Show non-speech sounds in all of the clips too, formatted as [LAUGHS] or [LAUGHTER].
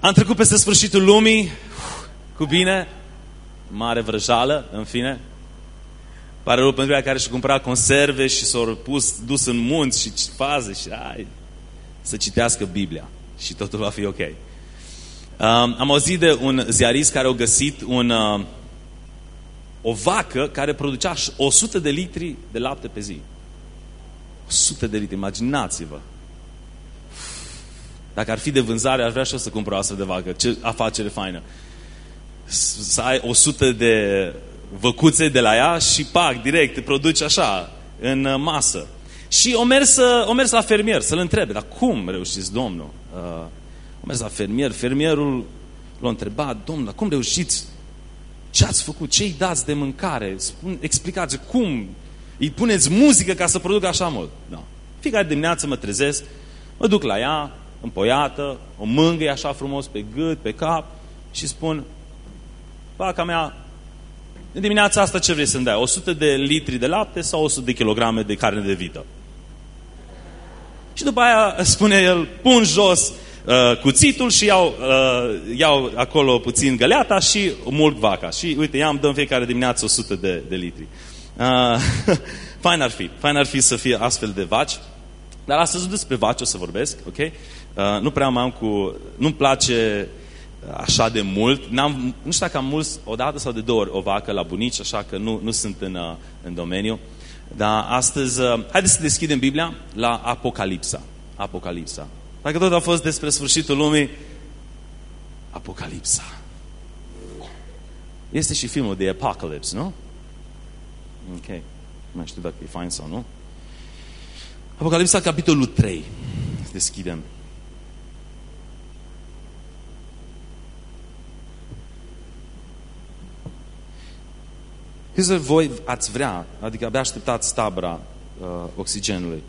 Am trecut peste sfârșitul lumii, cu bine, mare vrăjală, în fine. Pare rău pentru care și cumpăra conserve și s-au pus, dus în munți și faze și ai, să citească Biblia și totul va fi ok. Um, am auzit de un ziarist care a găsit un, uh, o vacă care producea 100 de litri de lapte pe zi. 100 de litri, imaginați-vă. Dacă ar fi de vânzare, aș vrea și eu să cumpăr o astfel de vacă. Ce afacere faină. Să ai 100 de văcuțe de la ea și pac, direct, te produci așa, în uh, masă. Și o mers, o mers la fermier să-l întrebe, dar cum reușiți, domnul? Uh, o mers la fermier, fermierul l-a întrebat, domnul, cum reușiți? Ce ați făcut? Ce îi dați de mâncare? Spun, explicați cum îi puneți muzică ca să producă așa mult. Da. Fiecare dimineață mă trezesc, mă duc la ea, împoiată, o mângâie așa frumos pe gât, pe cap și spun, vaca mea, în dimineața asta ce vrei să-mi dai? 100 de litri de lapte sau 100 de kilograme de carne de vită? Și după aia spune el, pun jos uh, cuțitul și iau, uh, iau acolo puțin găleata și mulg vaca. Și uite, i-am dăm fiecare dimineață 100 de, de litri. Uh, [LAUGHS] fain ar fi. Fain ar fi să fie astfel de vaci. Dar astăzi nu despre vaci o să vorbesc, ok? Uh, nu prea mai am cu... Nu-mi place așa de mult. N-am, nu știu dacă am mulți o dată sau de două ori o vacă la bunici, așa că nu, nu sunt în, uh, în domeniu. Dar astăzi, uh, haideți să deschidem Biblia la Apocalipsa. Apocalipsa. Dacă tot a fost despre sfârșitul lumii, Apocalipsa. Este și filmul de Apocalypse, nu? Ok. Nu știu dacă e fain sau nu. Apocalipsa, capitolul 3. Deschidem. Câți voi ați vrea, adică abia așteptați tabra uh, oxigenului,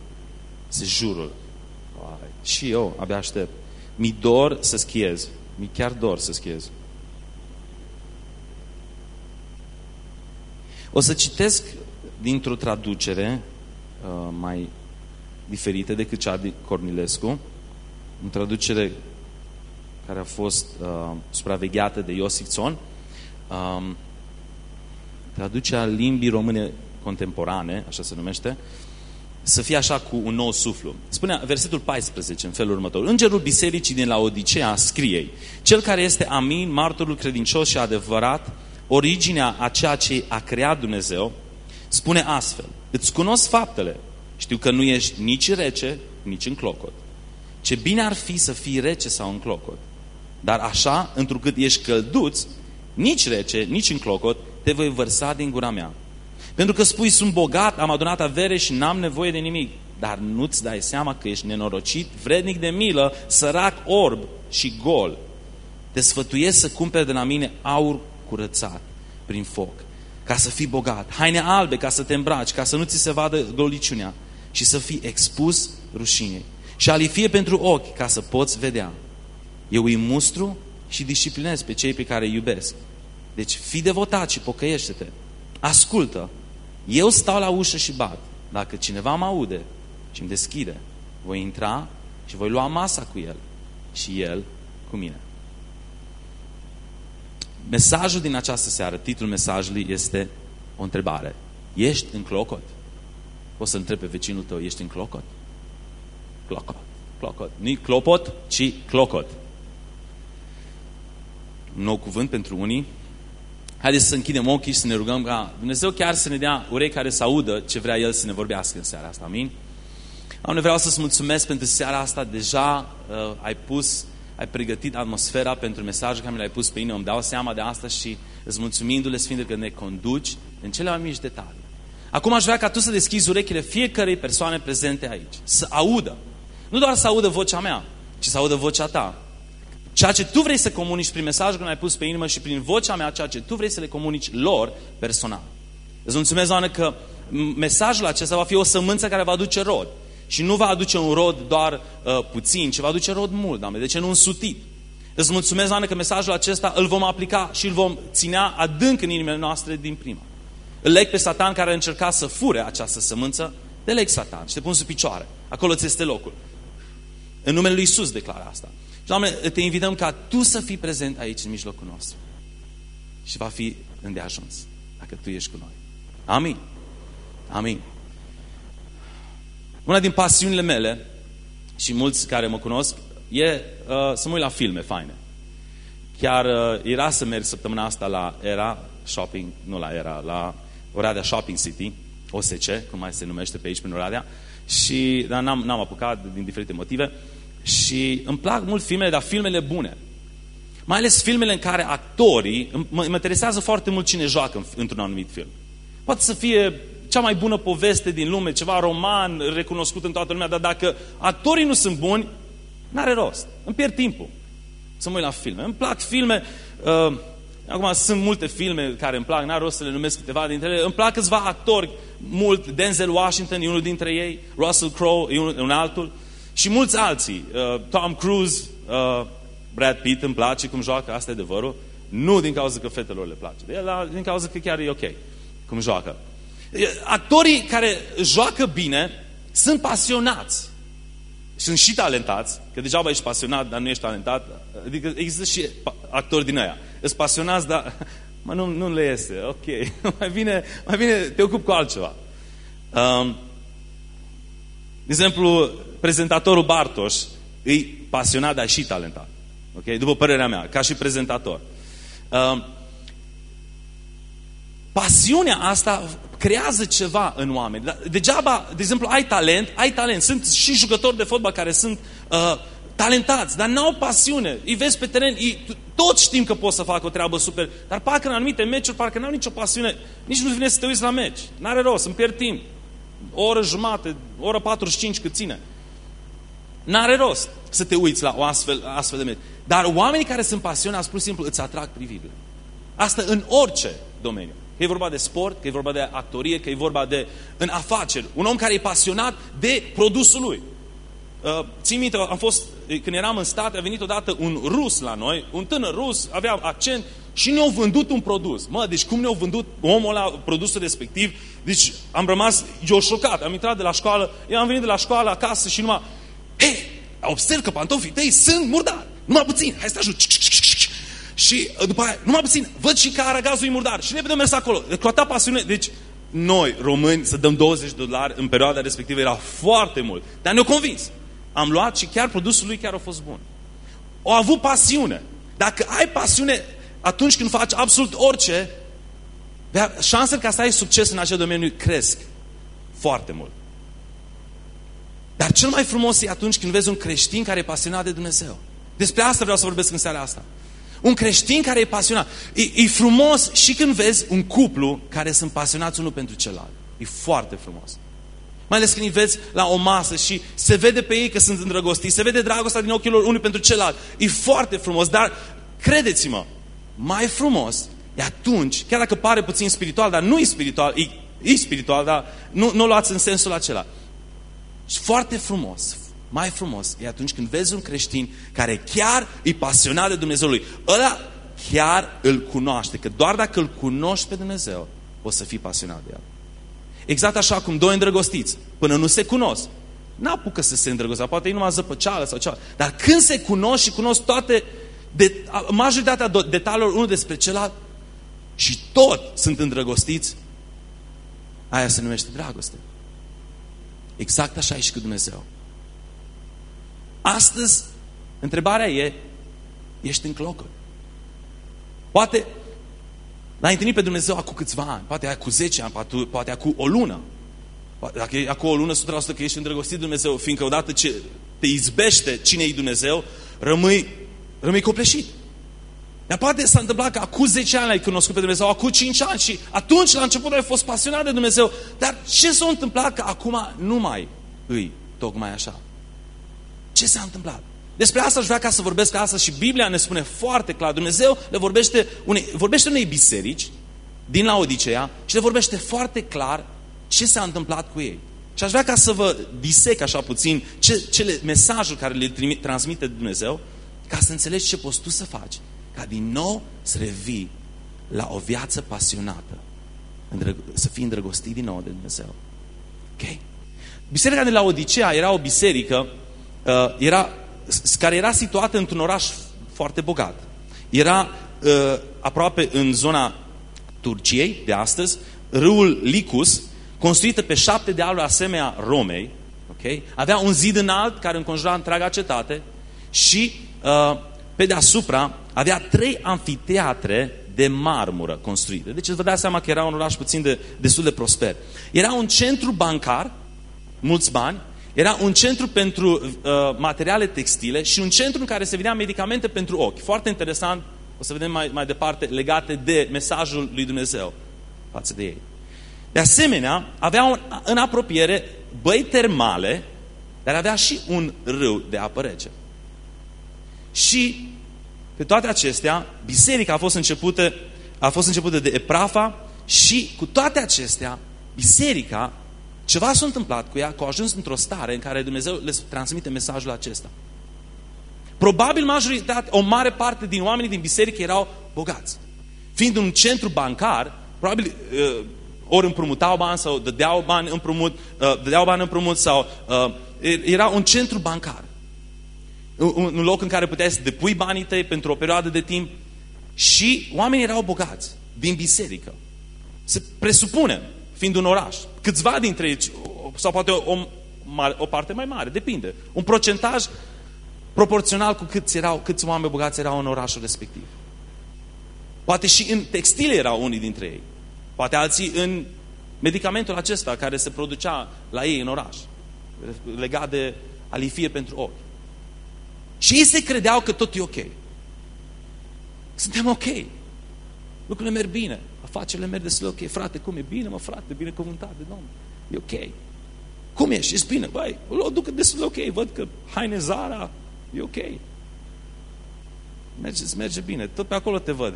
sejurul. Și eu abia aștept. Mi dor să schiez. Mi chiar dor să schiez. O să citesc dintr-o traducere uh, mai diferită decât cea de Cornilescu, o traducere care a fost uh, supravegheată de Iosif Țon. Um, traducerea limbii române contemporane, așa se numește, să fie așa cu un nou suflu. Spunea versetul 14 în felul următor. Îngerul bisericii din la Odisea scrie Cel care este amin, martorul credincios și adevărat, originea a ceea ce a creat Dumnezeu, spune astfel. Îți cunosc faptele. Știu că nu ești nici rece, nici în clocot. Ce bine ar fi să fii rece sau în clocot. Dar așa, întrucât ești călduț, nici rece, nici în clocot, te voi vărsa din gura mea. Pentru că spui, sunt bogat, am adunat avere și n-am nevoie de nimic. Dar nu-ți dai seama că ești nenorocit, vrednic de milă, sărac, orb și gol. Te sfătuiesc să cumperi de la mine aur curățat prin foc, ca să fii bogat, haine albe ca să te îmbraci, ca să nu ți se vadă goliciunea și să fii expus rușinei. Și alifie pentru ochi ca să poți vedea. Eu îi mustru și disciplinez pe cei pe care îi iubesc. Deci fii devotat și pocăiește-te. Ascultă. Eu stau la ușă și bat. Dacă cineva mă aude și îmi deschide, voi intra și voi lua masa cu el și el cu mine. Mesajul din această seară, titlul mesajului este o întrebare. Ești în clocot? Poți să întrebi pe vecinul tău, ești în clocot? Clocot. Clocot. Nu clopot, ci clocot. Un nou cuvânt pentru unii, Haideți să închidem ochii și să ne rugăm ca Dumnezeu chiar să ne dea urechi care să audă ce vrea El să ne vorbească în seara asta. Amin? Doamne, vreau să-ți mulțumesc pentru seara asta. Deja uh, ai pus, ai pregătit atmosfera pentru mesajul care mi l-ai pus pe inimă. Îmi dau seama de asta și îți mulțumindu-le, Sfinte, că ne conduci în cele mai mici detalii. Acum aș vrea ca tu să deschizi urechile fiecarei persoane prezente aici. Să audă. Nu doar să audă vocea mea, ci să audă vocea ta. Ceea ce tu vrei să comunici prin mesajul care mi-ai pus pe inimă și prin vocea mea, ceea ce tu vrei să le comunici lor personal. Îți mulțumesc, Doamne, că mesajul acesta va fi o sămânță care va aduce rod. Și nu va aduce un rod doar uh, puțin, ci va aduce rod mult, Doamne. De ce nu însutit? Îți mulțumesc, Doamne, că mesajul acesta îl vom aplica și îl vom ținea adânc în inimile noastre din prima. Îl leg pe Satan care a încercat să fure această sămânță, te leg Satan și te pun sub picioare. Acolo ți este locul. În numele lui Isus declară asta. Doamne, te invităm ca Tu să fii prezent aici în mijlocul nostru. Și va fi îndeajuns dacă Tu ești cu noi. Amin. Amin. Una din pasiunile mele, și mulți care mă cunosc, e uh, să mă uit la filme faine. Chiar uh, era să merg săptămâna asta la Era Shopping, nu la Era, la Oradea Shopping City, OSC, cum mai se numește pe aici, prin Oradea, și, dar n-am, n-am apucat din diferite motive. Și îmi plac mult filmele, dar filmele bune. Mai ales filmele în care actorii, mă, mă interesează foarte mult cine joacă într-un anumit film. Poate să fie cea mai bună poveste din lume, ceva roman recunoscut în toată lumea, dar dacă actorii nu sunt buni, n-are rost. Îmi pierd timpul să mă uit la filme. Îmi plac filme, uh, acum sunt multe filme care îmi plac, n-are rost să le numesc câteva dintre ele. Îmi plac câțiva actori mult, Denzel Washington e unul dintre ei, Russell Crowe e un, un altul și mulți alții. Uh, Tom Cruise, uh, Brad Pitt îmi place cum joacă, asta e adevărul. Nu din cauza că fetelor le place de el, din cauza că chiar e ok cum joacă. Actorii care joacă bine sunt pasionați. Sunt și talentați, că degeaba ești pasionat, dar nu ești talentat. Adică există și actori din aia. Ești pasionați, dar [LAUGHS] mă, nu, nu le iese. Ok, [LAUGHS] mai bine, mai bine te ocupi cu altceva. Um, de exemplu, prezentatorul Bartoș e pasionat, dar și talentat. Ok? După părerea mea, ca și prezentator. Um, pasiunea asta creează ceva în oameni. Degeaba, de exemplu, ai talent, ai talent. Sunt și jucători de fotbal care sunt uh, talentați, dar n-au pasiune. Îi vezi pe teren, îi, toți știm că pot să facă o treabă super, dar parcă în anumite meciuri, parcă n-au nicio pasiune. Nici nu vine să te uiți la meci. N-are rost, îmi pierd timp. O oră jumate, o oră 45 cât ține. N-are rost să te uiți la o astfel, astfel de meci. Dar oamenii care sunt pasionați, pur și simplu, îți atrag privirile. Asta în orice domeniu. Că e vorba de sport, că e vorba de actorie, că e vorba de în afaceri. Un om care e pasionat de produsul lui. Uh, țin minte, am fost, când eram în state, a venit odată un rus la noi, un tânăr rus, avea accent și ne-au vândut un produs. Mă, deci cum ne-au vândut omul la produsul respectiv? Deci am rămas, eu șocat, am intrat de la școală, eu am venit de la școală acasă și numai, hei, observ că pantofii tăi sunt murdari, numai puțin, hai să te ajut. Și uh, după aia, numai puțin, văd și că aragazul e murdar. Și repede mers acolo. Cu atâta pasiune. Deci, noi, români, să dăm 20 de dolari în perioada respectivă era foarte mult. Dar ne-au convins. Am luat și chiar produsul lui chiar a fost bun. Au avut pasiune. Dacă ai pasiune atunci când faci absolut orice, șansele ca să ai succes în acel domeniu cresc foarte mult. Dar cel mai frumos e atunci când vezi un creștin care e pasionat de Dumnezeu. Despre asta vreau să vorbesc în seara asta. Un creștin care e pasionat. E, e frumos și când vezi un cuplu care sunt pasionați unul pentru celălalt. E foarte frumos. Mai ales când îi vezi la o masă și se vede pe ei că sunt îndrăgostiți, se vede dragostea din ochii lor unul pentru celălalt. E foarte frumos, dar credeți-mă, mai frumos e atunci, chiar dacă pare puțin spiritual, dar nu e spiritual, e, e spiritual, dar nu, nu o luați în sensul acela. Și foarte frumos, mai frumos e atunci când vezi un creștin care chiar e pasionat de Dumnezeului. Ăla chiar îl cunoaște, că doar dacă îl cunoști pe Dumnezeu, o să fii pasionat de el. Exact așa cum doi îndrăgostiți, până nu se cunosc, n-apucă să se îndrăgostească, poate ei numai zăpăceală sau ceva. Dar când se cunosc și cunosc toate, de, majoritatea detaliilor unul despre celălalt și tot sunt îndrăgostiți, aia se numește dragoste. Exact așa e și cu Dumnezeu. Astăzi, întrebarea e, ești în clocuri. Poate l-ai întâlnit pe Dumnezeu acum câțiva ani, poate acum 10 ani, poate, poate acum o lună. Dacă e acum o lună, 100% că ești îndrăgostit de Dumnezeu, fiindcă odată ce te izbește cine e Dumnezeu, rămâi, rămâi copleșit. Dar poate s-a întâmplat că acum 10 ani ai cunoscut pe Dumnezeu, acum 5 ani și atunci la început ai fost pasionat de Dumnezeu. Dar ce s-a întâmplat că acum nu mai îi tocmai așa? Ce s-a întâmplat? Despre asta aș vrea ca să vorbesc astăzi și Biblia ne spune foarte clar. Dumnezeu le vorbește unei, vorbește unei biserici din la Odiseea și le vorbește foarte clar ce s-a întâmplat cu ei. Și aș vrea ca să vă disec așa puțin ce, cele mesajul care le trimit, transmite Dumnezeu ca să înțelegi ce poți tu să faci ca din nou să revii la o viață pasionată. Să fii îndrăgostit din nou de Dumnezeu. Ok? Biserica de la Odisea era o biserică uh, era care era situată într-un oraș foarte bogat. Era uh, aproape în zona Turciei de astăzi, râul Licus, construită pe șapte dealuri asemenea Romei, okay? avea un zid înalt care înconjura întreaga cetate și uh, pe deasupra avea trei anfiteatre de marmură construite. Deci vă dați seama că era un oraș puțin de, destul de prosper. Era un centru bancar, mulți bani, era un centru pentru uh, materiale textile și un centru în care se vedea medicamente pentru ochi. Foarte interesant, o să vedem mai, mai departe, legate de mesajul lui Dumnezeu față de ei. De asemenea, avea un, în apropiere băi termale, dar avea și un râu de apă rece. Și pe toate acestea, biserica a fost începută, a fost începută de Eprafa și cu toate acestea, biserica, ceva s-a întâmplat cu ea, că a ajuns într-o stare în care Dumnezeu le transmite mesajul acesta. Probabil majoritate, o mare parte din oamenii din biserică erau bogați. Fiind un centru bancar, probabil uh, ori împrumutau bani sau dădeau bani împrumut, uh, dădeau bani împrumut sau uh, era un centru bancar un loc în care puteai să depui banii tăi pentru o perioadă de timp și oamenii erau bogați din biserică. Se presupune, fiind un oraș, câțiva dintre ei, sau poate o, o, o parte mai mare, depinde. Un procentaj proporțional cu câți, erau, câți oameni bogați erau în orașul respectiv. Poate și în textile erau unii dintre ei. Poate alții în medicamentul acesta care se producea la ei în oraș, legat de alifie pentru ochi. Și ei se credeau că tot e ok. Suntem ok. Lucrurile merg bine. Afacerile merg destul ok. Frate, cum e bine, mă, frate, binecuvântat de Domnul. E ok. Cum ești? Ești bine? Băi, o duc destul de ok. Văd că haine Zara, e ok. Merge, merge bine. Tot pe acolo te văd.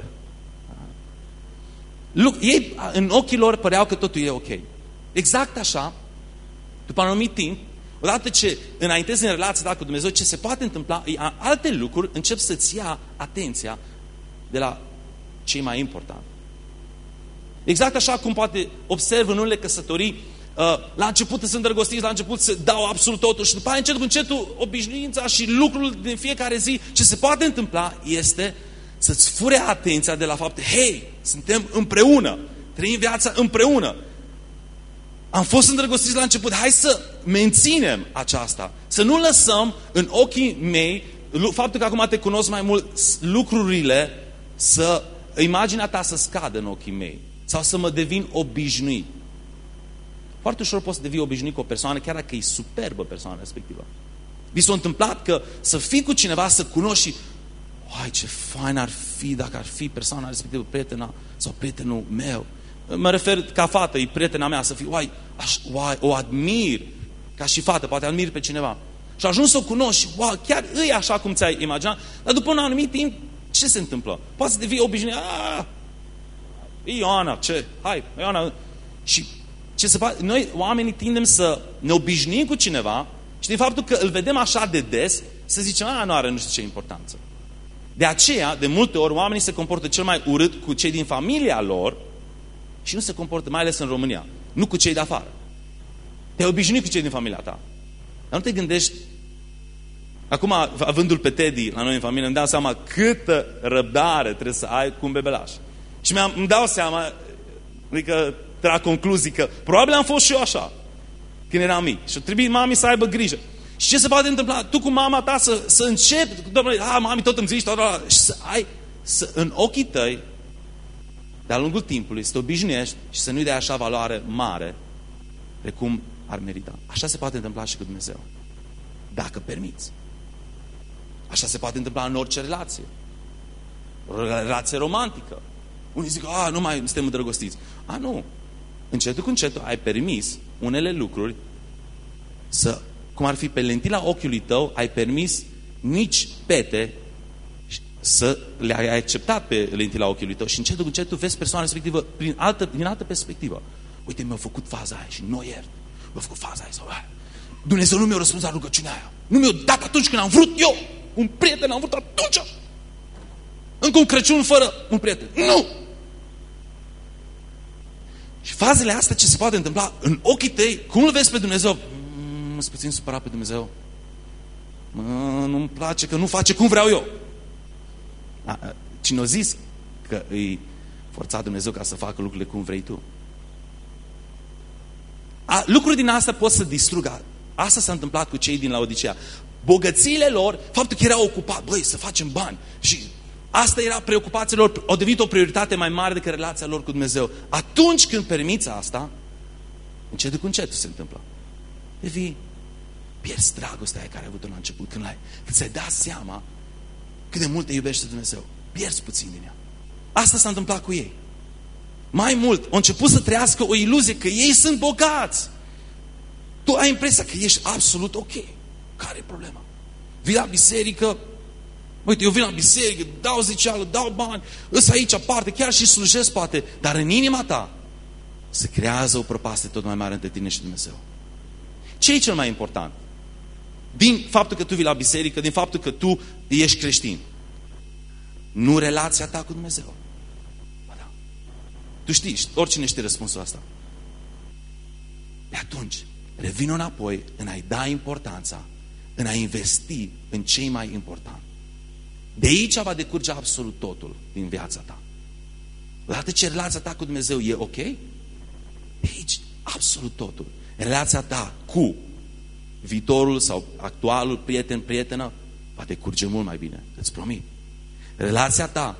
Look, ei, în ochii lor păreau că totul e ok. Exact așa, după un anumit timp, Odată ce înaintezi în relația ta cu Dumnezeu, ce se poate întâmpla, alte lucruri încep să-ți ia atenția de la cei mai importanti. Exact așa cum poate observ în unele căsătorii, uh, la început sunt îndrăgostiți, la început se dau absolut totul și după aia încet cu încetul obișnuința și lucrul din fiecare zi, ce se poate întâmpla este să-ți fure atenția de la fapt, hei, suntem împreună, trăim viața împreună. Am fost îndrăgostiți la început, hai să menținem aceasta. Să nu lăsăm în ochii mei, faptul că acum te cunosc mai mult, lucrurile să, imaginea ta să scadă în ochii mei. Sau să mă devin obișnuit. Foarte ușor poți să devii obișnuit cu o persoană, chiar dacă e superbă persoana respectivă. Vi s-a întâmplat că să fii cu cineva, să cunoști și Uai, ce fain ar fi dacă ar fi persoana respectivă, prietena sau prietenul meu. Mă refer ca fată, e prietena mea, să fii, uai, aș, uai, o admir, ca și fată, poate admir pe cineva. Și ajuns să o cunoști și, wow, chiar îi așa cum ți-ai imaginat, dar după un anumit timp, ce se întâmplă? Poate să devii obișnuit, aaa, Ioana, ce? Hai, Ioana. Și ce se poate? Noi, oamenii, tindem să ne obișnuim cu cineva și din faptul că îl vedem așa de des, să zicem, a, nu are nu știu ce importanță. De aceea, de multe ori, oamenii se comportă cel mai urât cu cei din familia lor și nu se comportă, mai ales în România, nu cu cei de afară. Te-ai obișnuit cu cei din familia ta. Dar nu te gândești, acum avându-l pe Teddy la noi în familie, îmi dau seama câtă răbdare trebuie să ai cu un bebelaș. Și mi-am, îmi dau seama, adică tra concluzii că probabil am fost și eu așa, când eram mic. Și trebuie mami să aibă grijă. Și ce se poate întâmpla? Tu cu mama ta să, să începi, domnule, a, mami, tot îmi zici, tot, și să ai, să, în ochii tăi, de-a lungul timpului, să te obișnuiești și să nu-i dai așa valoare mare precum ar merita. Așa se poate întâmpla și cu Dumnezeu. Dacă permiți. Așa se poate întâmpla în orice relație. O relație romantică. Unii zic, a, nu mai suntem îndrăgostiți. A, nu. Încetul cu încetul ai permis unele lucruri să, cum ar fi pe lentila ochiului tău, ai permis nici pete să le-ai acceptat pe lentila ochiului tău și încetul cu încetul vezi persoana respectivă prin altă, din altă perspectivă. Uite, mi-a făcut faza aia și nu iert. Mi-a făcut faza aia sau aia. Dumnezeu nu mi-a răspuns la rugăciunea aia. Nu mi-a dat atunci când am vrut eu. Un prieten am vrut atunci. Încă un Crăciun fără un prieten. Nu! Și fazele astea ce se poate întâmpla în ochii tăi, cum îl vezi pe Dumnezeu? Mm, puțin supărat pe Dumnezeu. Mă, nu-mi place că nu face cum vreau eu. Cine a zis că îi forța Dumnezeu ca să facă lucrurile cum vrei tu? A, lucruri din asta pot să distrugă. Asta s-a întâmplat cu cei din Laodicea. Bogățiile lor, faptul că erau ocupați, băi, să facem bani. Și asta era preocupația lor, au devenit o prioritate mai mare decât relația lor cu Dumnezeu. Atunci când permiți asta, încet cu încet se întâmplă. Devii, pierzi dragostea aia care ai avut-o la început, când, ai, când ți-ai dat seama cât de mult te iubește Dumnezeu. Pierzi puțin din ea. Asta s-a întâmplat cu ei. Mai mult, au început să trăiască o iluzie că ei sunt bogați. Tu ai impresia că ești absolut ok. Care e problema? Vii la biserică, uite, eu vin la biserică, dau ziceală, dau bani, îs aici aparte, chiar și slujesc poate, dar în inima ta se creează o prăpastie tot mai mare între tine și Dumnezeu. Ce e cel mai important? Din faptul că tu vii la biserică, din faptul că tu ești creștin. Nu relația ta cu Dumnezeu. Ba da. Tu știi, oricine știe răspunsul asta. De atunci, revin înapoi în a-i da importanța, în a investi în cei mai important. De aici va decurge absolut totul din viața ta. Odată ce relația ta cu Dumnezeu e ok, de aici absolut totul. Relația ta cu viitorul sau actualul prieten, prietenă, va decurge mult mai bine, îți promit. Relația ta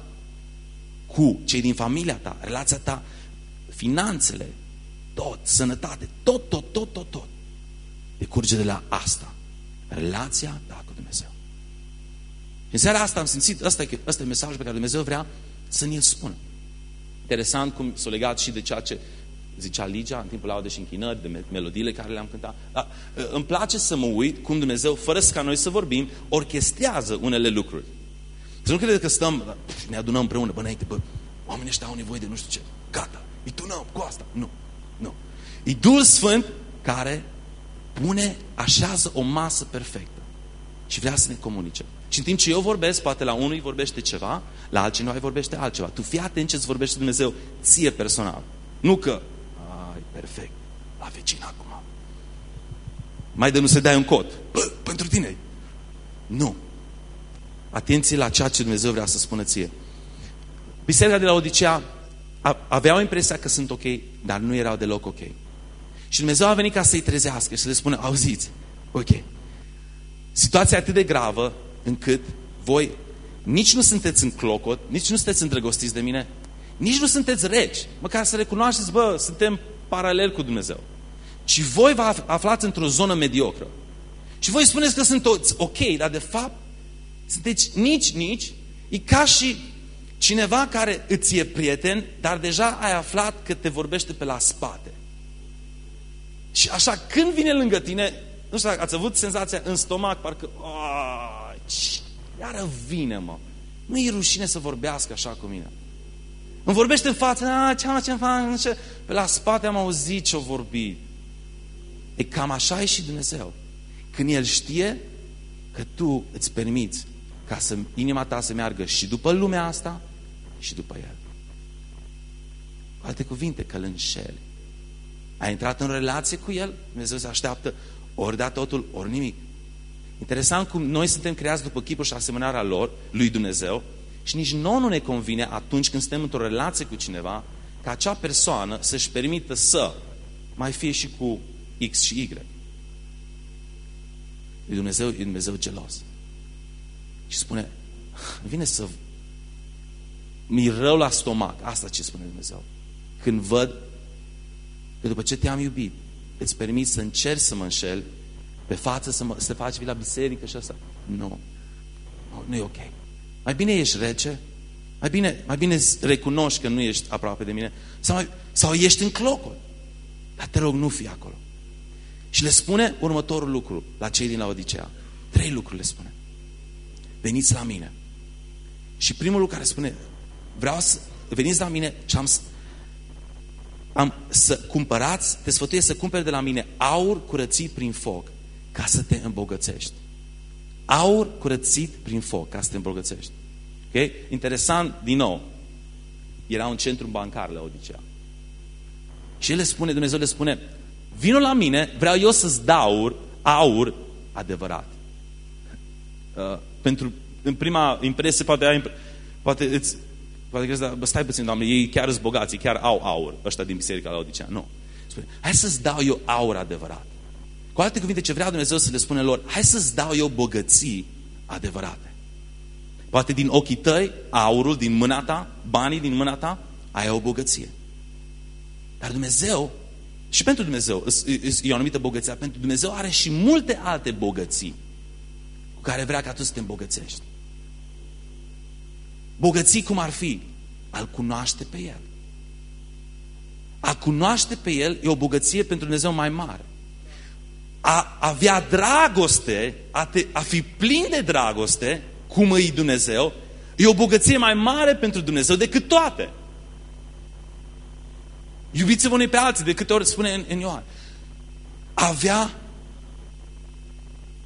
cu cei din familia ta, relația ta, finanțele, tot, sănătate, tot, tot, tot, tot, tot, decurge de la asta. Relația ta cu Dumnezeu. Și în seara asta am simțit, ăsta e, ăsta e mesajul pe care Dumnezeu vrea să ne-l spună. Interesant cum s-a legat și de ceea ce zicea Ligia în timpul laudei și închinări, de melodiile care le-am cântat. Dar, îmi place să mă uit cum Dumnezeu, fără ca noi să vorbim, orchestrează unele lucruri. Să nu credeți că stăm, ne adunăm împreună, bă, înainte, bă, oamenii ăștia au nevoie de nu știu ce. Gata, îi tunăm cu asta. Nu, nu. E Duhul Sfânt care pune, așează o masă perfectă și vrea să ne comunice. Și în timp ce eu vorbesc, poate la unul îi vorbește ceva, la altcineva îi vorbește altceva. Tu fii atent ce îți vorbește Dumnezeu ție personal. Nu că perfect. La vecin acum. Mai de nu se dai un cod. Bă, pentru tine. Nu. Atenție la ceea ce Dumnezeu vrea să spună ție. Biserica de la Odisea aveau impresia că sunt ok, dar nu erau deloc ok. Și Dumnezeu a venit ca să-i trezească și să le spună, auziți, ok, situația e atât de gravă încât voi nici nu sunteți în clocot, nici nu sunteți îndrăgostiți de mine, nici nu sunteți reci. Măcar să recunoașteți, bă, suntem paralel cu Dumnezeu. Și voi vă aflați într-o zonă mediocră. Și voi spuneți că sunt toți ok, dar de fapt sunteți nici, nici. E ca și cineva care îți e prieten, dar deja ai aflat că te vorbește pe la spate. Și așa, când vine lângă tine, nu știu dacă ați avut senzația în stomac, parcă, iară vine, mă. Nu e rușine să vorbească așa cu mine. Îmi vorbește în față, a, ce am, ce fac, ce... Pe la spate am auzit ce-o vorbi. E cam așa e și Dumnezeu. Când El știe că tu îți permiți ca să, inima ta să meargă și după lumea asta și după El. Cu alte cuvinte, că îl înșeli. Ai intrat în relație cu El, Dumnezeu se așteaptă ori da totul, ori nimic. Interesant cum noi suntem creați după chipul și asemănarea lor, lui Dumnezeu, și nici nouă nu ne convine atunci când suntem într-o relație cu cineva ca acea persoană să-și permită să mai fie și cu X și Y. E Dumnezeu, e Dumnezeu gelos. Și spune, vine să mi rău la stomac. Asta ce spune Dumnezeu. Când văd că după ce te-am iubit, îți permis să încerci să mă înșel, pe față să, mă, să te faci vii la biserică și asta. Nu. Nu, nu e ok. Mai bine ești rece, mai bine, mai bine recunoști că nu ești aproape de mine, sau, mai, sau ești în clocul. Dar te rog, nu fi acolo. Și le spune următorul lucru la cei din Laodicea. Trei lucruri le spune. Veniți la mine. Și primul lucru care spune, vreau să veniți la mine și am, am să cumpărați, te sfătuiesc să cumperi de la mine aur curățit prin foc ca să te îmbogățești. Aur curățit prin foc, ca să te îmbogățești. Ok? Interesant, din nou, era un centru bancar la Odisea. Și el le spune, Dumnezeu le spune, vino la mine, vreau eu să-ți dau aur, aur adevărat. Uh, pentru, în prima impresie, poate, ai, poate îți, poate crezi, bă, stai puțin, Doamne, ei chiar sunt bogați, chiar au aur, ăștia din biserica la Odisea. Nu. Spune, hai să-ți dau eu aur adevărat. Cu alte cuvinte, ce vrea Dumnezeu să le spune lor, hai să-ți dau eu bogății adevărate. Poate din ochii tăi, aurul din mâna ta, banii din mâna ta, ai o bogăție. Dar Dumnezeu, și pentru Dumnezeu, e o anumită bogăție, pentru Dumnezeu are și multe alte bogății cu care vrea ca tu să te îmbogățești. Bogății cum ar fi? Al cunoaște pe El. A cunoaște pe El e o bogăție pentru Dumnezeu mai mare. A avea dragoste, a, te, a fi plin de dragoste, cum îi Dumnezeu, e o bogăție mai mare pentru Dumnezeu decât toate. Iubiți-vă unii pe alții, de câte ori spune în, în Ioan. Avea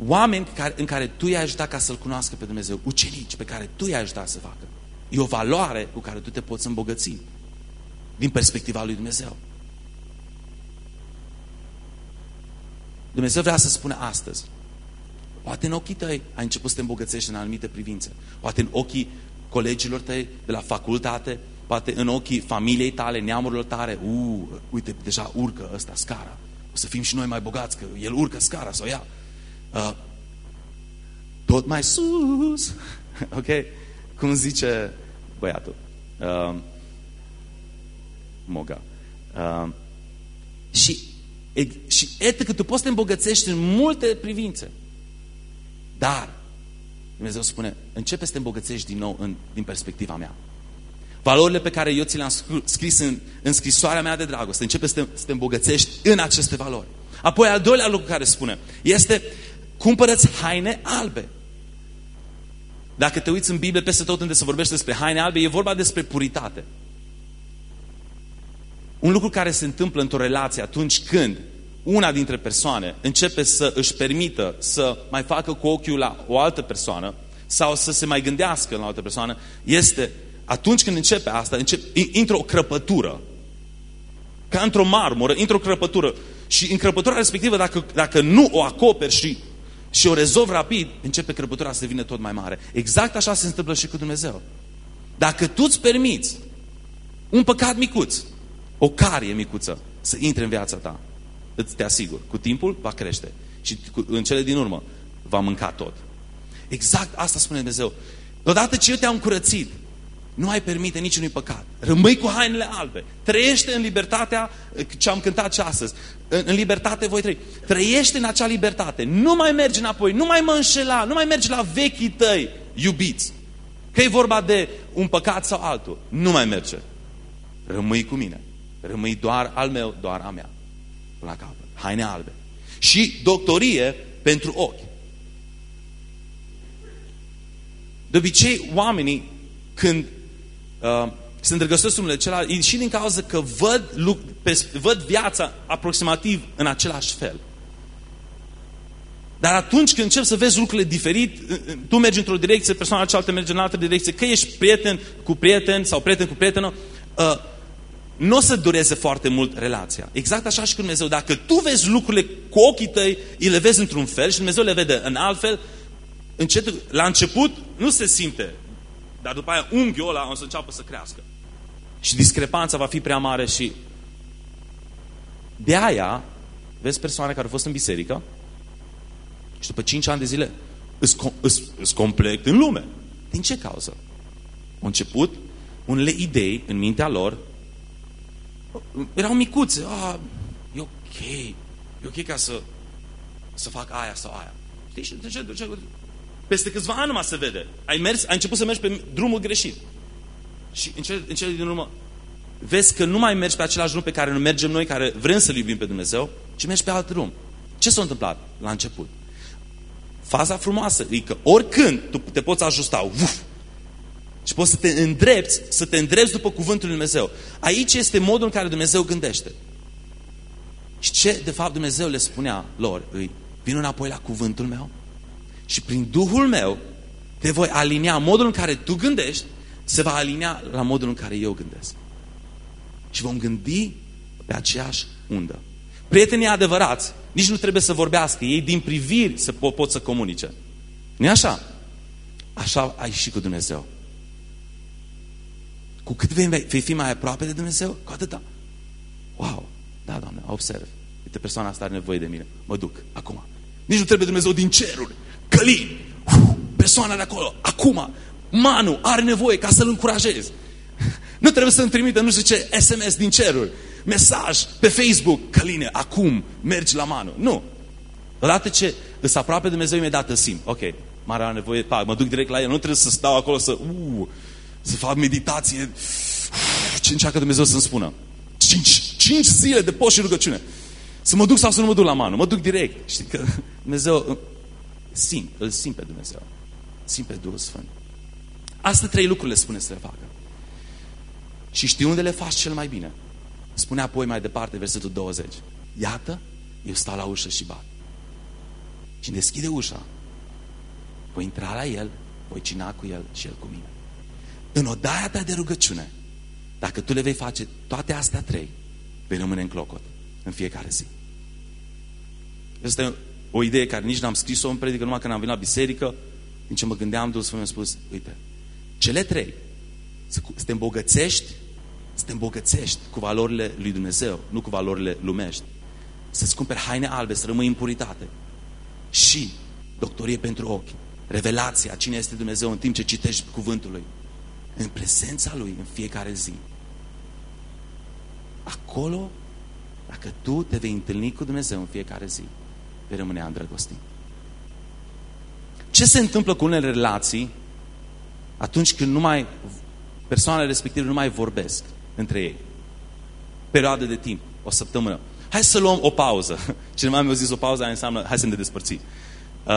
oameni care, în care tu i-ai ajutat ca să-L cunoască pe Dumnezeu, ucenici pe care tu i-ai ajutat să facă. E o valoare cu care tu te poți îmbogăți din perspectiva lui Dumnezeu. Dumnezeu vrea să spună astăzi, poate în ochii tăi ai început să te îmbogățești în anumite privințe, poate în ochii colegilor tăi de la facultate, poate în ochii familiei tale, neamurilor tale, uh, uite, deja urcă ăsta scara, o să fim și noi mai bogați, că el urcă scara sau ia. Uh, tot mai sus, [LAUGHS] ok? Cum zice băiatul? Uh, Moga. Uh, și, e, și etă că tu poți să te îmbogățești în multe privințe. Dar, Dumnezeu spune, începe să te îmbogățești din nou în, din perspectiva mea. Valorile pe care eu ți le-am scris în, în scrisoarea mea de dragoste, începe să te, să te îmbogățești în aceste valori. Apoi, al doilea lucru care spune, este cumpărăți haine albe. Dacă te uiți în Biblie, peste tot unde se vorbește despre haine albe, e vorba despre puritate. Un lucru care se întâmplă într-o relație atunci când una dintre persoane începe să își permită să mai facă cu ochiul la o altă persoană sau să se mai gândească la o altă persoană, este atunci când începe asta, începe, intră o crăpătură. Ca într-o marmură, intră o crăpătură. Și în crăpătura respectivă, dacă, dacă nu o acoperi și, și o rezolvi rapid, începe crăpătura să devină tot mai mare. Exact așa se întâmplă și cu Dumnezeu. Dacă tu îți permiți un păcat micuț, o carie micuță, să intre în viața ta, îți te asigur, cu timpul va crește. Și în cele din urmă va mânca tot. Exact asta spune Dumnezeu. Odată ce eu te-am curățit, nu mai permite niciunui păcat. Rămâi cu hainele albe. Trăiește în libertatea ce am cântat și astăzi. În, în libertate voi trăi. Trăiește în acea libertate. Nu mai mergi înapoi. Nu mai mă înșela. Nu mai mergi la vechii tăi iubiți. Că e vorba de un păcat sau altul. Nu mai merge. Rămâi cu mine. Rămâi doar al meu, doar a mea. La capăt. Haine albe. Și doctorie pentru ochi. De obicei, oamenii, când uh, se îndrăgostesc unul de celălalt, și din cauza că văd, văd viața aproximativ în același fel. Dar atunci când începi să vezi lucrurile diferit, tu mergi într-o direcție, persoana cealaltă merge în altă direcție, că ești prieten cu prieten sau prieten cu prietenă, uh, nu o să dureze foarte mult relația. Exact așa și cu Dumnezeu. Dacă tu vezi lucrurile cu ochii tăi, îi le vezi într-un fel și Dumnezeu le vede în alt fel, încet, la început nu se simte dar după aia unghiul ăla o să înceapă să crească. Și discrepanța va fi prea mare și de aia vezi persoane care au fost în biserică și după 5 ani de zile îs complet în lume. Din ce cauză? Au început unele idei în mintea lor erau micuțe. Ah, e ok. E ok ca să, să fac aia sau aia. Știi? De ce, de ce, peste câțiva ani numai se vede. Ai, mers, ai început să mergi pe drumul greșit. Și în cele, în cele din urmă, vezi că nu mai mergi pe același drum pe care nu mergem noi, care vrem să-L iubim pe Dumnezeu, ci mergi pe alt drum. Ce s-a întâmplat la început? Faza frumoasă e că oricând tu te poți ajusta, uf, și poți să te îndrepți, să te îndrepți după cuvântul lui Dumnezeu. Aici este modul în care Dumnezeu gândește. Și ce, de fapt, Dumnezeu le spunea lor? Îi, vin înapoi la cuvântul meu, și prin Duhul meu te voi alinia, modul în care tu gândești se va alinia la modul în care eu gândesc. Și vom gândi pe aceeași undă. Prietenii adevărați nici nu trebuie să vorbească, ei din priviri se pot, pot să comunice. nu așa? așa ai și cu Dumnezeu. Cu cât vei, vei fi mai aproape de Dumnezeu, cu atâta. Wow, da, Doamne, observ. Uite, persoana asta are nevoie de mine. Mă duc, acum. Nici nu trebuie Dumnezeu din ceruri. Călin, persoana de acolo, acum. Manu are nevoie ca să-l încurajez. Nu trebuie să-mi trimită nu știu ce SMS din ceruri. Mesaj pe Facebook. Căline, acum mergi la Manu. Nu. Odată ce îți aproape de Dumnezeu, imediat simt. Ok, mare are nevoie, pa, mă duc direct la el. Nu trebuie să stau acolo să, uh, să fac meditație. Ce încearcă Dumnezeu să-mi spună? Cinci, cinci zile de post și rugăciune. Să mă duc sau să nu mă duc la Manu. Mă duc direct. Știi că Dumnezeu simt, îl simt pe Dumnezeu. Simt pe Duhul Sfânt. Astea trei lucruri le spune să le facă. Și știi unde le faci cel mai bine. Spune apoi mai departe versetul 20. Iată, eu stau la ușă și bat. Și deschide ușa. Voi intra la el, voi cina cu el și el cu mine. În odaia ta de rugăciune, dacă tu le vei face toate astea trei, vei rămâne în clocot în fiecare zi. Asta e o idee care nici n-am scris-o în predică, numai când am venit la biserică, din ce mă gândeam, Duhul Sfânt mi-a spus, uite, cele trei, să te îmbogățești, să te îmbogățești cu valorile lui Dumnezeu, nu cu valorile lumești. Să-ți cumperi haine albe, să rămâi în puritate. Și doctorie pentru ochi, revelația, cine este Dumnezeu în timp ce citești cuvântul Lui. În prezența Lui, în fiecare zi. Acolo, dacă tu te vei întâlni cu Dumnezeu în fiecare zi, vei rămâne îndrăgostit. Ce se întâmplă cu unele relații atunci când nu mai, persoanele respective nu mai vorbesc între ei? Perioadă de timp, o săptămână. Hai să luăm o pauză. [LAUGHS] Cineva mi-a zis o pauză, aia înseamnă hai să ne despărțim. Uh,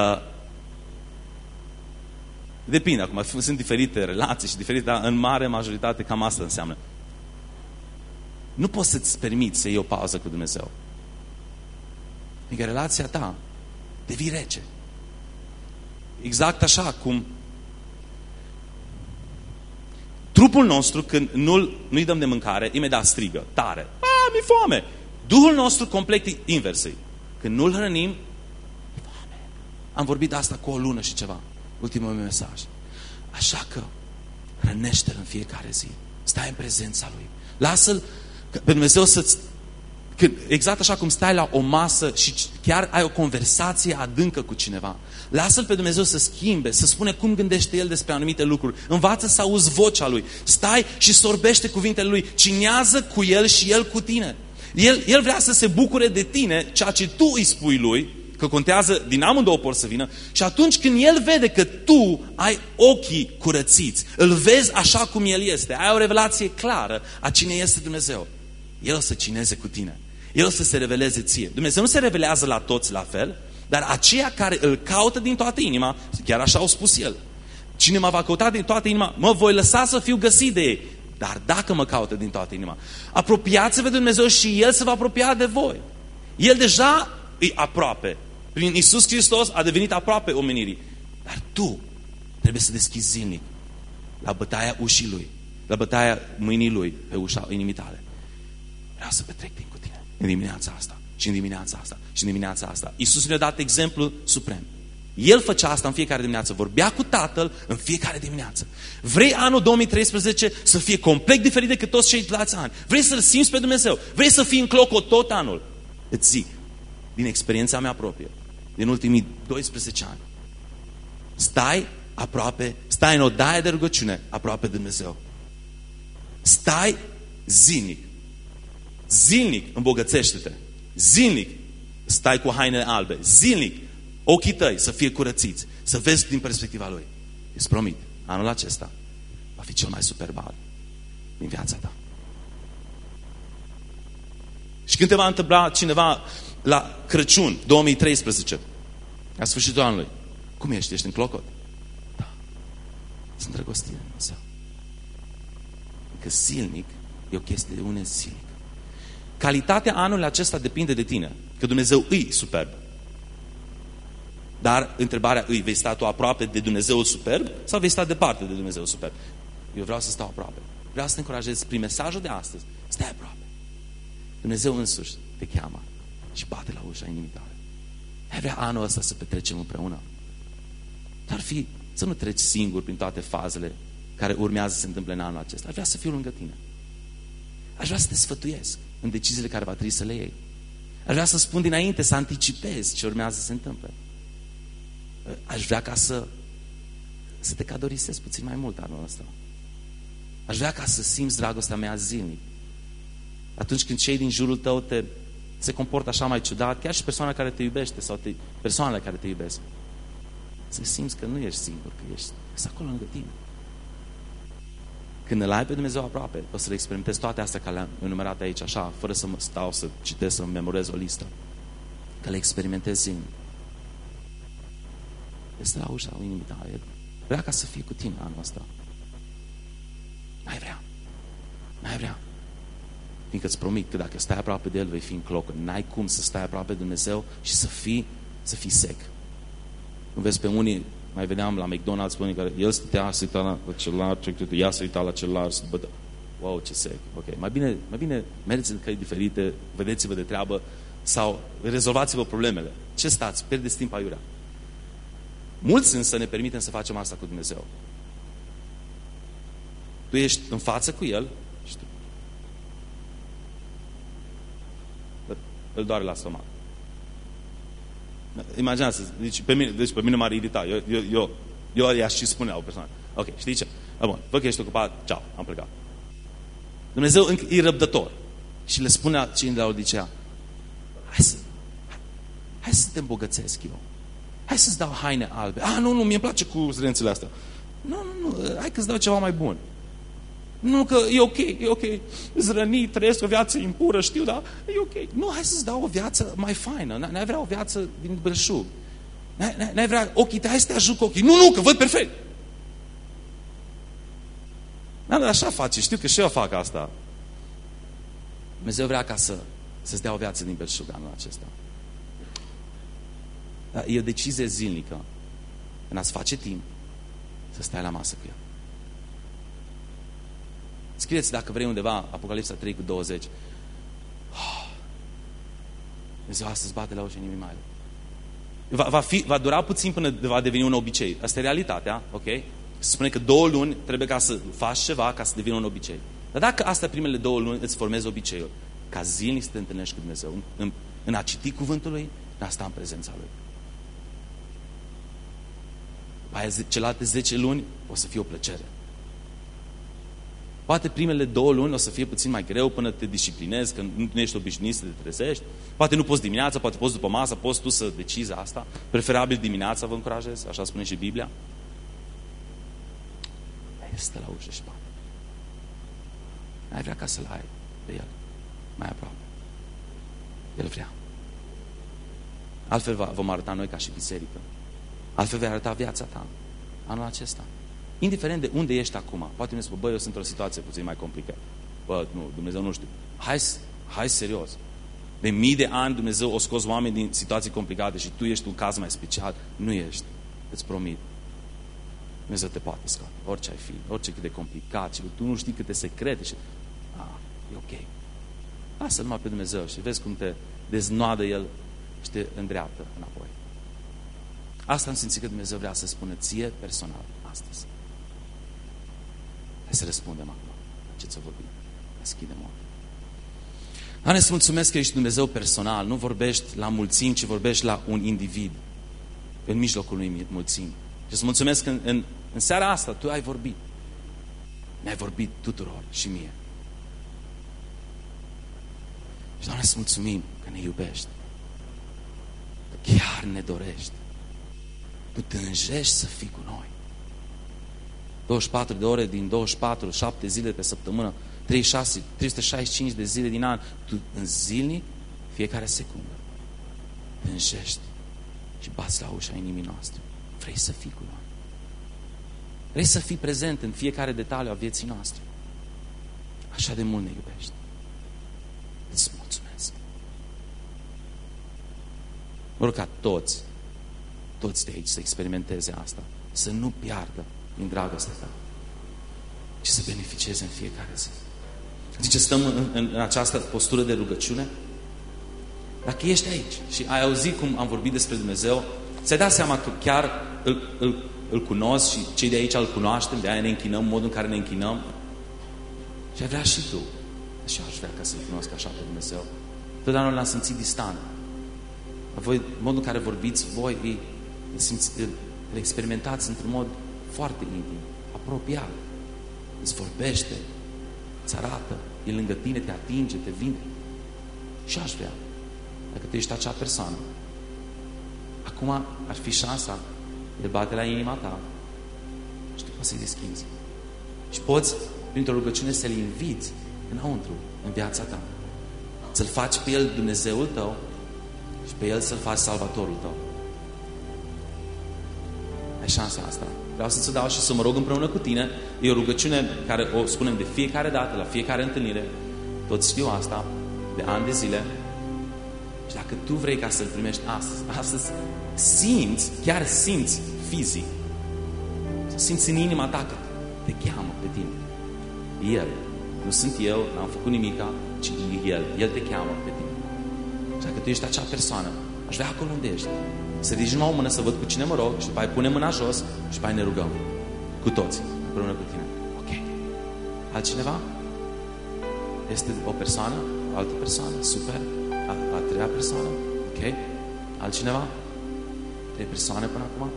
depinde, acum sunt diferite relații și diferite, dar în mare majoritate cam asta înseamnă. Nu poți să-ți permiți să iei o pauză cu Dumnezeu. Adică relația ta devii rece. Exact așa cum trupul nostru, când nu-i nu dăm de mâncare, imediat strigă, tare. A, mi foame! Duhul nostru complet invers Când nu-l hrănim, foame. Am vorbit asta cu o lună și ceva. Ultimul meu mesaj. Așa că hrănește-l în fiecare zi. Stai în prezența Lui. Lasă-l pe Dumnezeu să-ți când, exact așa cum stai la o masă și chiar ai o conversație adâncă cu cineva. Lasă-L pe Dumnezeu să schimbe, să spune cum gândește El despre anumite lucruri. Învață să auzi vocea Lui. Stai și sorbește cuvintele Lui. Cinează cu El și El cu tine. El, el vrea să se bucure de tine, ceea ce tu îi spui Lui, că contează din amândouă por să vină, și atunci când El vede că tu ai ochii curățiți, îl vezi așa cum El este, ai o revelație clară a cine este Dumnezeu, El o să cineze cu tine. El o să se reveleze ție. Dumnezeu nu se revelează la toți la fel, dar aceia care îl caută din toată inima, chiar așa au spus el, cine mă va căuta din toată inima, mă voi lăsa să fiu găsit de ei. Dar dacă mă caută din toată inima, apropiați-vă de Dumnezeu și El se va apropia de voi. El deja e aproape. Prin Isus Hristos a devenit aproape omenirii. Dar tu trebuie să deschizi zilnic la bătaia ușii Lui, la bătaia mâinii Lui pe ușa inimii tale. Vreau să petrec timp cu tine în dimineața asta și în dimineața asta și în dimineața asta. Isus ne-a dat exemplu suprem. El făcea asta în fiecare dimineață, vorbea cu Tatăl în fiecare dimineață. Vrei anul 2013 să fie complet diferit decât toți ceilalți ani? Vrei să-L simți pe Dumnezeu? Vrei să fii în cloco tot anul? Îți zic, din experiența mea proprie, din ultimii 12 ani, stai aproape, stai în o daie de rugăciune aproape de Dumnezeu. Stai zilnic. Zilnic îmbogățește-te. Zilnic stai cu haine albe. Zilnic ochii tăi să fie curățiți, să vezi din perspectiva Lui. Îți promit, anul acesta va fi cel mai superb an din viața ta. Și când te va întâmpla cineva la Crăciun 2013, la sfârșitul anului, cum ești? Ești în clocot? Da. Sunt drăgostit de Dumnezeu. Că zilnic e o chestie de une zilnic. Calitatea anului acesta depinde de tine. Că Dumnezeu îi superb. Dar întrebarea îi, vei sta tu aproape de Dumnezeu superb sau vei sta departe de Dumnezeu superb? Eu vreau să stau aproape. Vreau să te încurajez prin mesajul de astăzi. Stai aproape. Dumnezeu însuși te cheamă și bate la ușa inimii tale. Ai vrea anul ăsta să petrecem împreună? Ar fi să nu treci singur prin toate fazele care urmează să se întâmple în anul acesta. Aș vrea să fiu lângă tine. Aș vrea să te sfătuiesc în deciziile care va trebui să le iei. Aș vrea să spun dinainte, să anticipez ce urmează să se întâmple. Aș vrea ca să, să te cadorisezi puțin mai mult anul ăsta. Aș vrea ca să simți dragostea mea zilnic. Atunci când cei din jurul tău te, se comportă așa mai ciudat, chiar și persoana care te iubește sau te, persoanele care te iubesc, să simți că nu ești singur, că ești, ești acolo lângă tine. Când îl ai pe Dumnezeu aproape, o să le experimentezi toate astea care le-am enumerat aici, așa, fără să mă stau să citesc, să memorez o listă. Că le experimentezi zilnic. Este la ușa inimii tale. Vrea ca să fie cu tine anul ăsta. N-ai vrea. N-ai vrea. Fiindcă îți promit că dacă stai aproape de El, vei fi în clocă. N-ai cum să stai aproape de Dumnezeu și să fii, să fii sec. Nu vezi pe unii, mai vedeam la McDonald's, pe unii care el stătea, se uita la celălalt, ea se uita la celălalt, se bătă. Wow, ce sec. Ok. Mai bine, mai bine mergeți în căi diferite, vedeți-vă de treabă sau rezolvați-vă problemele. Ce stați? Pierdeți timp aiurea. Mulți însă ne permitem să facem asta cu Dumnezeu. Tu ești în față cu El și tu îl doare la stomac. Imaginează, deci pe mine, deci pe mine m-ar irita. Eu, eu, eu, eu i-aș și spunea o persoană. Ok, știi ce? A, bun, văd că ești ocupat, ceau, am plecat. Dumnezeu e răbdător. Și le spunea cine de la Odisea, hai să, hai să te îmbogățesc eu. Hai să-ți dau haine albe. Ah, nu, nu, mie îmi place cu zrențele astea. Nu, nu, nu, hai că-ți dau ceva mai bun. Nu că e ok, e ok, zrăni, trăiesc o viață impură, știu, dar e ok. Nu, hai să-ți dau o viață mai faină. N-ai vrea o viață din belșug. N-ai vrea ochii tăi, hai să te ajut cu ochii. Nu, nu, că văd perfect. Da, dar așa face, știu că și eu fac asta. Dumnezeu vrea ca să, să-ți dea o viață din belșug anul acesta. Dar e o decizie zilnică în a-ți face timp să stai la masă cu El. Scrieți dacă vrei undeva Apocalipsa 3 cu 20. Oh, Dumnezeu astăzi bate la ușă inimii mai va, va, fi, va dura puțin până va deveni un obicei. Asta e realitatea, ok? Se spune că două luni trebuie ca să faci ceva ca să devină un obicei. Dar dacă astea primele două luni îți formezi obiceiul, ca zilnic să te întâlnești cu Dumnezeu, în, în, în a citi cuvântul Lui, în a sta în prezența Lui. Aia celelalte 10 luni o să fie o plăcere. Poate primele două luni o să fie puțin mai greu până te disciplinezi, că nu ești obișnuit să te trezești. Poate nu poți dimineața, poate poți după masă, poți tu să decizi asta. Preferabil dimineața vă încurajez, așa spune și Biblia. Este la ușă și bate. Ai vrea ca să-l ai pe el mai aproape. El vrea. Altfel vom arăta noi ca și biserică. Altfel vei arăta viața ta anul acesta. Indiferent de unde ești acum, poate mi spune, băi, eu sunt într-o situație puțin mai complicată. Bă, nu, Dumnezeu nu știu. Hai, hai serios. De mii de ani Dumnezeu o scos oameni din situații complicate și tu ești un caz mai special. Nu ești. Îți promit. Dumnezeu te poate scoate. Orice ai fi, orice cât de complicat și tu nu știi câte secrete și... Ah, e ok. Lasă numai pe Dumnezeu și vezi cum te deznoadă El și te îndreaptă înapoi. Asta am simțit că Dumnezeu vrea să spună ție personal astăzi. Hai să răspundem acum ce ți-o vorbim. Deschidem ochii. Doamne, îți mulțumesc că ești Dumnezeu personal. Nu vorbești la mulțimi, ci vorbești la un individ. În mijlocul lui mulțimi. Și îți mulțumesc că în, în, în seara asta Tu ai vorbit. Ne-ai vorbit tuturor și mie. Și Doamne, îți mulțumim că ne iubești. Că chiar ne dorești. Tu tânjești să fii cu noi. 24 de ore din 24, 7 zile pe săptămână, 36, 365 de zile din an, tu în zilnic, fiecare secundă, tânjești și bați la ușa inimii noastre. Vrei să fii cu noi. Vrei să fii prezent în fiecare detaliu a vieții noastre. Așa de mult ne iubești. Îți mulțumesc. Mă rog ca toți, toți de aici să experimenteze asta. Să nu piardă din dragostea ta, ci să beneficieze în fiecare zi. Zice, stăm în, în, în această postură de rugăciune. Dacă ești aici și ai auzit cum am vorbit despre Dumnezeu, ți-ai dat seama că chiar îl, îl îl cunosc și cei de aici îl cunoaștem, de aia ne închinăm, modul în care ne închinăm. Și ai vrea și tu. Și aș vrea ca să-L cunosc așa pe Dumnezeu. Totdeauna l-am simțit distant. Voi, modul în care vorbiți, voi îl, simți, îl, îl experimentați într-un mod foarte intim, apropiat. Îți vorbește, îți arată, e lângă tine, te atinge, te vine. Și aș vrea, dacă tu ești acea persoană, acum ar fi șansa, el bate la inima ta și tu poți să-i deschizi. Și poți, printr-o rugăciune, să-L inviți înăuntru, în viața ta. Să-L faci pe El Dumnezeul tău și pe El să-L faci Salvatorul tău. Ai șansa asta. Vreau să-ți dau și să mă rog împreună cu tine. E o rugăciune care o spunem de fiecare dată, la fiecare întâlnire. Toți știu asta, de ani de zile. Și dacă tu vrei ca să-L primești astăzi, astăzi simți, chiar simți fizic, să simți în inima ta că te cheamă pe tine. El. Nu sunt eu, n-am făcut nimica, ci El. El te cheamă pe tine. Și dacă tu ești acea persoană, aș vrea acolo unde ești. Să ridici numai o mână să văd cu cine mă rog și după aia pune mâna jos și după aia ne rugăm. Cu toți, împreună cu tine. Ok. Altcineva? Este o persoană? O altă persoană? Super. A, a treia persoană? Ok. Altcineva? Trei persoane până acum?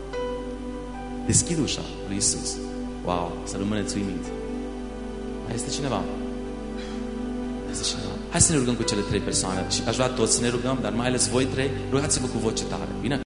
Deschid ușa lui Isus. Wow, să rămâneți uimiți. Mai este cineva? Mai este cineva? Hai să ne rugăm cu cele trei persoane. Și aș vrea toți să ne rugăm, dar mai ales voi trei, rugați-vă cu voce tare. Bine?